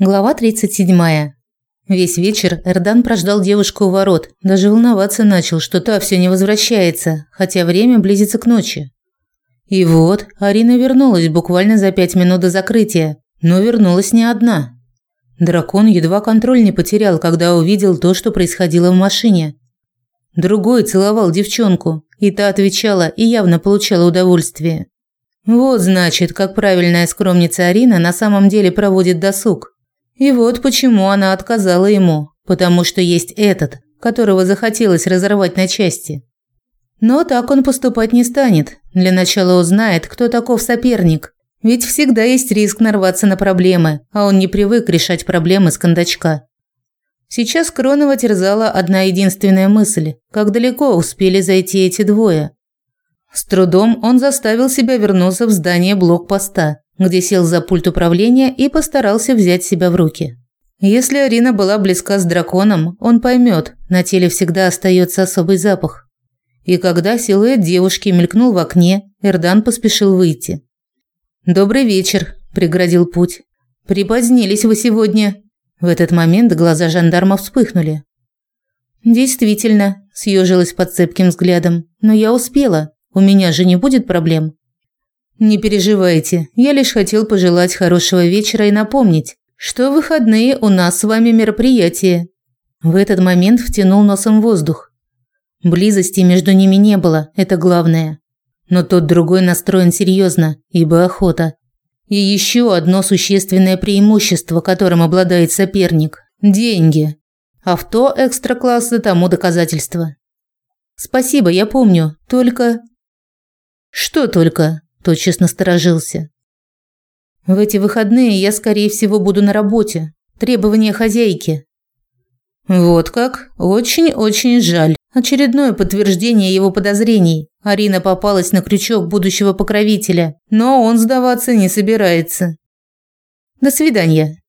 Глава 37. Весь вечер Эрдан прождал девушку у ворот, даже волноваться начал, что та все не возвращается, хотя время близится к ночи. И вот Арина вернулась буквально за пять минут до закрытия, но вернулась не одна. Дракон едва контроль не потерял, когда увидел то, что происходило в машине. Другой целовал девчонку, и та отвечала и явно получала удовольствие. Вот значит, как правильная скромница Арина на самом деле проводит досуг. И вот почему она отказала ему, потому что есть этот, которого захотелось разорвать на части. Но так он поступать не станет. Для начала узнает, кто таков соперник. Ведь всегда есть риск нарваться на проблемы, а он не привык решать проблемы с кондачка. Сейчас Кронова терзала одна единственная мысль: как далеко успели зайти эти двое. С трудом он заставил себя вернуться в здание блокпоста где сел за пульт управления и постарался взять себя в руки. Если Арина была близка с драконом, он поймет, на теле всегда остается особый запах. И когда силуэт девушки мелькнул в окне, Эрдан поспешил выйти. «Добрый вечер», – преградил путь. «Припозднились вы сегодня». В этот момент глаза жандарма вспыхнули. «Действительно», – съежилась под цепким взглядом. «Но я успела. У меня же не будет проблем». Не переживайте, я лишь хотел пожелать хорошего вечера и напомнить, что в выходные у нас с вами мероприятие. В этот момент втянул носом воздух. Близости между ними не было, это главное. Но тот другой настроен серьезно, ибо охота. И еще одно существенное преимущество, которым обладает соперник деньги. Авто экстра-класса тому доказательство. Спасибо, я помню. Только Что только? Тотчас насторожился. В эти выходные я, скорее всего, буду на работе. Требования хозяйки. Вот как? Очень-очень жаль. Очередное подтверждение его подозрений. Арина попалась на крючок будущего покровителя, но он сдаваться не собирается. До свидания.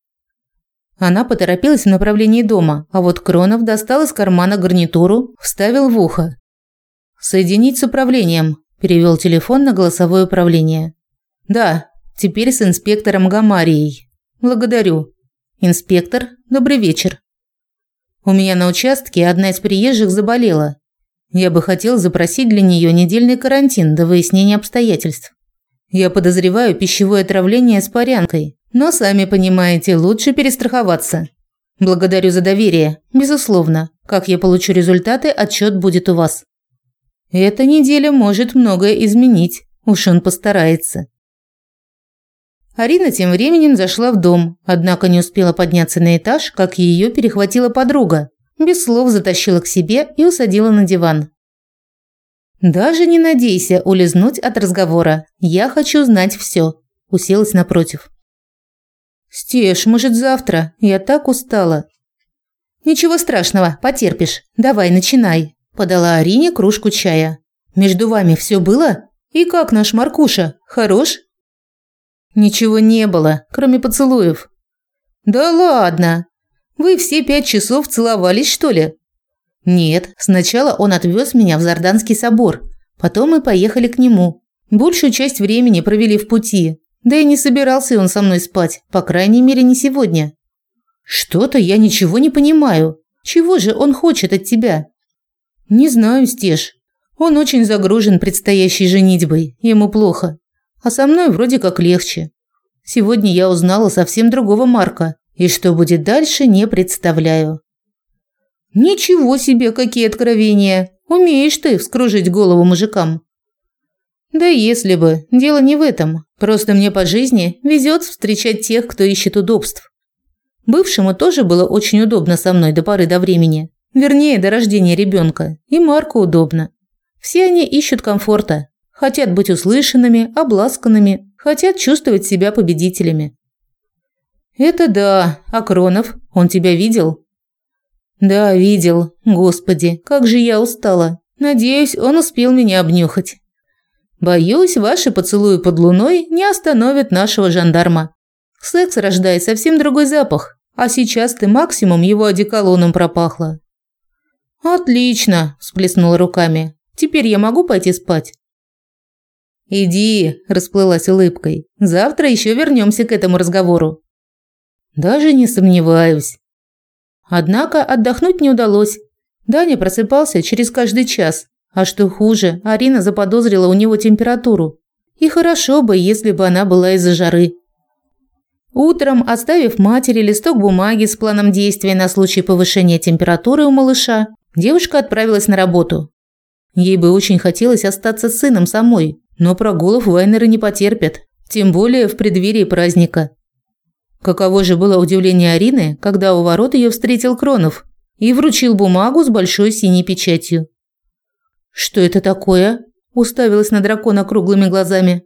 Она поторопилась в направлении дома, а вот Кронов достал из кармана гарнитуру, вставил в ухо. «Соединить с управлением», Перевел телефон на голосовое управление. Да, теперь с инспектором Гамарией. Благодарю. Инспектор, добрый вечер. У меня на участке одна из приезжих заболела. Я бы хотел запросить для нее недельный карантин до выяснения обстоятельств. Я подозреваю пищевое отравление с парянкой, но сами понимаете, лучше перестраховаться. Благодарю за доверие. Безусловно. Как я получу результаты, отчет будет у вас. Эта неделя может многое изменить, уж он постарается. Арина тем временем зашла в дом, однако не успела подняться на этаж, как ее перехватила подруга. Без слов затащила к себе и усадила на диван. «Даже не надейся улизнуть от разговора. Я хочу знать все», – уселась напротив. «Стеш, может, завтра? Я так устала». «Ничего страшного, потерпишь. Давай, начинай», Подала Арине кружку чая. «Между вами все было? И как наш Маркуша? Хорош?» «Ничего не было, кроме поцелуев». «Да ладно! Вы все пять часов целовались, что ли?» «Нет, сначала он отвез меня в Зарданский собор, потом мы поехали к нему. Большую часть времени провели в пути, да и не собирался он со мной спать, по крайней мере, не сегодня». «Что-то я ничего не понимаю. Чего же он хочет от тебя?» Не знаю, Стеж. Он очень загружен предстоящей женитьбой, ему плохо. А со мной вроде как легче. Сегодня я узнала совсем другого Марка, и что будет дальше, не представляю. Ничего себе, какие откровения. Умеешь ты вскружить голову мужикам. Да если бы, дело не в этом. Просто мне по жизни везет встречать тех, кто ищет удобств. Бывшему тоже было очень удобно со мной до поры до времени. Вернее, до рождения ребенка. И Марку удобно. Все они ищут комфорта. Хотят быть услышанными, обласканными, хотят чувствовать себя победителями. Это да. А Кронов, он тебя видел? Да, видел. Господи, как же я устала. Надеюсь, он успел меня обнюхать. Боюсь, ваши поцелуи под луной не остановят нашего жандарма. Секс рождает совсем другой запах, а сейчас ты максимум его одеколоном пропахла. «Отлично!» – всплеснула руками. «Теперь я могу пойти спать?» «Иди!» – расплылась улыбкой. «Завтра еще вернемся к этому разговору». Даже не сомневаюсь. Однако отдохнуть не удалось. Даня просыпался через каждый час. А что хуже, Арина заподозрила у него температуру. И хорошо бы, если бы она была из-за жары. Утром, оставив матери листок бумаги с планом действий на случай повышения температуры у малыша, девушка отправилась на работу. Ей бы очень хотелось остаться с сыном самой, но прогулов Вайнеры не потерпят, тем более в преддверии праздника. Каково же было удивление Арины, когда у ворот ее встретил Кронов и вручил бумагу с большой синей печатью. «Что это такое?» – уставилась на дракона круглыми глазами.